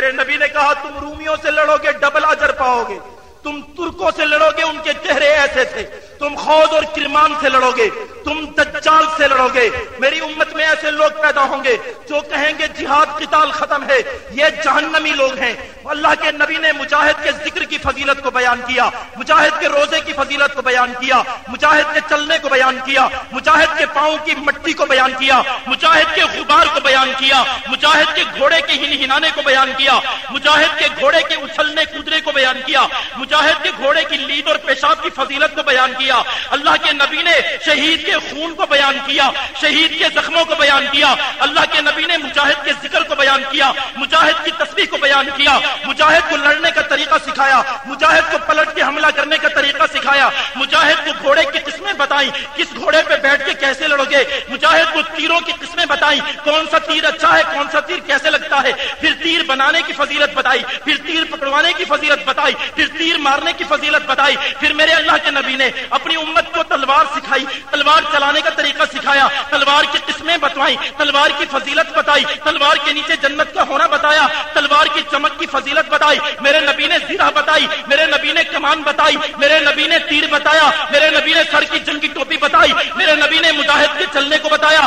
میرے نبی نے کہا، تم رومیوں سے لڑو گے، ڈبل اجر پاؤ گے۔ تم ترکوں سے لڑو گے، ان کے چہرے ایسے تھے۔ تم خود اور کرمان سے لڑو گے۔ تم دجال سے لڑو گے۔ میری امت میں ایسے لوگ پیدا ہوں گے جو کہیں گے جہاد قتال ختم ہے۔ یہ جہنمی لوگ ہیں۔ اللہ کے نبی نے مجاہد کے ذکر کی فضیلت کو بیان کیا، مجاہد کے روزے کی فضیلت کو بیان کیا، مجاہد کے چلنے کو بیان کیا، مجاہد کے پاؤں کی مٹی کو بیان کیا، مجاہد کے غبار کو بیان کیا، مجاہد کے گھوڑے کے ہن ہنانے کو بیان کیا، مجاہد کے گھوڑے کے اچھلنے کودنے کو بیان کیا، مجاہد کے گھوڑے کی لید اور پیشاب کی فضیلت کو بیان کیا۔ اللہ کے نبی نے شہید کے خون کو بیان کیا، شہید کے زخموں کو بیان کیا، اللہ کے نبی نے مجاہد کے ذکر کو بیان کیا، مجاہد کی تصویر کو بیان کیا، مجاہد کو لڑنے کا طریقہ سکھایا، مجاہد کو پلٹ کے حملہ کرنے کا طریقہ سکھایا، مجاہد کو گھوڑے کی قسمیں بتائیں، کس گھوڑے پہ بیٹھ کے کیسے لڑو گے؟ مجاہد کو تیروں کی قسمیں بتائیں، کون سا تیر اچھا ہے، کون سا تیر کیسے لگتا ہے؟ پھر تیر بنانے کی فضیلت بتائی، پھر تیر پکڑوانے کی فضیلت بتائی، پھر تیر مارنے کی فضیلت بتائی، پھر میرے اللہ کے نبی نے اپنی امت کو تلوار سکھائی، تلوار چلانے کا طریقہ سکھایا، تلوار کی قسمیں بتوائی تلوار کی فضیلت بتائی، تلوار کے نیچے جنت کا ہونا بتایا، تلوار کی چمک کی فضیلت بتائی، میرے نبی نے زیرہ بتائی، میرے نبی نے کمان بتائی، میرے نبی نے تیر بتایا، میرے نبی نے سر کی جنگ کی ٹوپی بتائی، میرے نبی نے مجاہد کے چلنے کو بتایا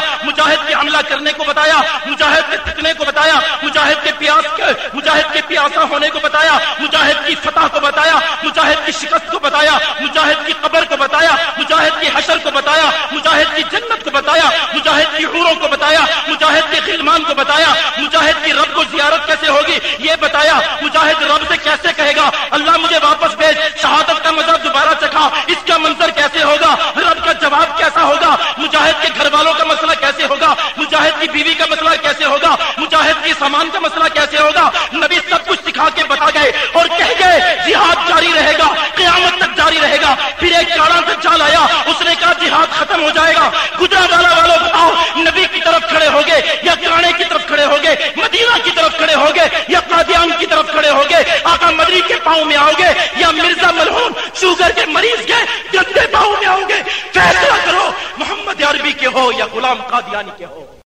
حملہ کرنے کو بتایا مجاہد کے تھکنے کو بتایا مجاہد کے پیاس کے مجاہد کے پیاسا ہونے کو بتایا مجاہد کی فتح کو بتایا مجاہد کی شکست کو بتایا مجاہد کی قبر کو بتایا مجاہد کی حشر کو بتایا مجاہد کی جنت کو بتایا مجاہد کی حوروں کو بتایا مجاہد کے خلمان کو بتایا مجاہد کی رب کو زیارت کیسے ہوگی یہ بتایا مجاہد رب سے کیسے کہے گا اللہ مجھے واپس بھیج شہادت کا مزہ دوبارہ چکھا اس کا منظر کیسے ہوگا رب کا جواب کیسا ہوگا مجاہد کے گھر والوں کا مسئلہ کی بیوی کا مسئلہ کیسے ہوگا؟ مجاہد کی سامان کا مسئلہ کیسے ہوگا؟ نبی سب کچھ سکھا کے بتا گئے اور کہہ گئے، جہاد جاری رہے گا، قیامت تک جاری رہے گا۔ پھر ایک کاڑا تک چال آیا، اس نے کہا، جہاد ختم ہو جائے گا۔ گجرا والا والوں بتاؤ نبی کی طرف کھڑے ہو گئے یا کاڑے کی طرف کھڑے ہو گئے مدینہ کی طرف کھڑے ہو گئے یا قادیان کی طرف کھڑے ہو گئے آقا مدری کے پاؤں میں آؤ گے یا مرزا ملہون شوگر کے مریض کے گندے پاؤں میں آؤ گے؟ فیصلہ کرو، محمد عربی کے ہو یا غلام قادیانی کے ہو۔